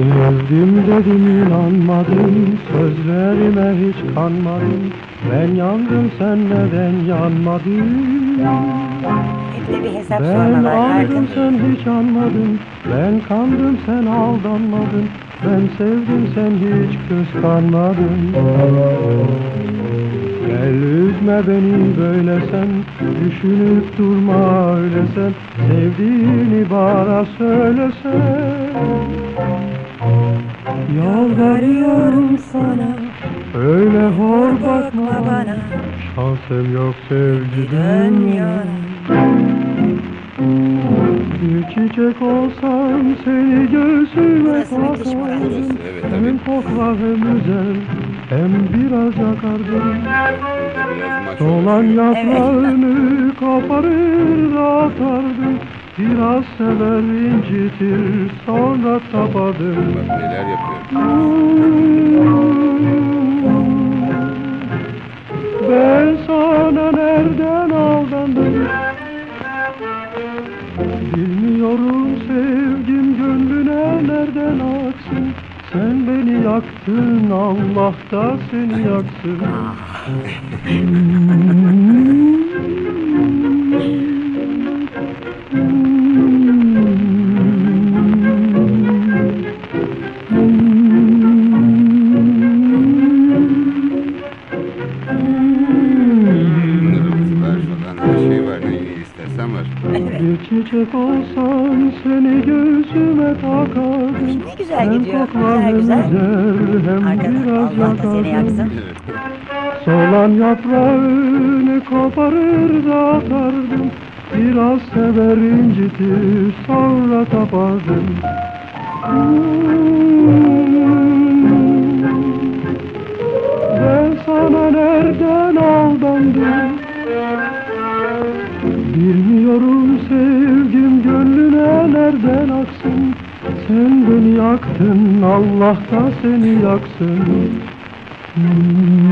Sevdim dedim inanmadın Sözlerime hiç kanmadın Ben yandım sen neden yanmadın? Bir hesap Ben var aldım sen hiç anmadın Ben kandım sen aldanmadın. Ben sevdim sen hiç kıskanmadın. Gel üzme beni böyle sen Düşünüp durma öyle sen. Sevdiğini bana söylesen Yalvarıyorum sana. Öyle hor bakma bana. Şansım yok sevgiden yana. Bir çiçek olsam seni göğsüme takardım evet, Hem koklar hem üzer Hem biraz yakardım olmuş. yaprağını koparır atardım Biraz sever incitir sonra tapardım Bak neler yapıyor. Ben sana nereden aldandım? Bilmiyorum sevgim gönlüne nereden aksın? Sen beni yaktın Allah da seni yaksın istersen var. Bir çiçek olsan seni göğsüme takardım Ne güzel Hem gidiyor. Güzel hem güzel. hem Arkadan biraz Allah da seni yakardım yaksın. Evet. Solan yaprağını koparır da atardım Biraz sever incitir sonra tapardım Ben nereden aksın Sen beni yaktın Allah da seni yaksın Hmm.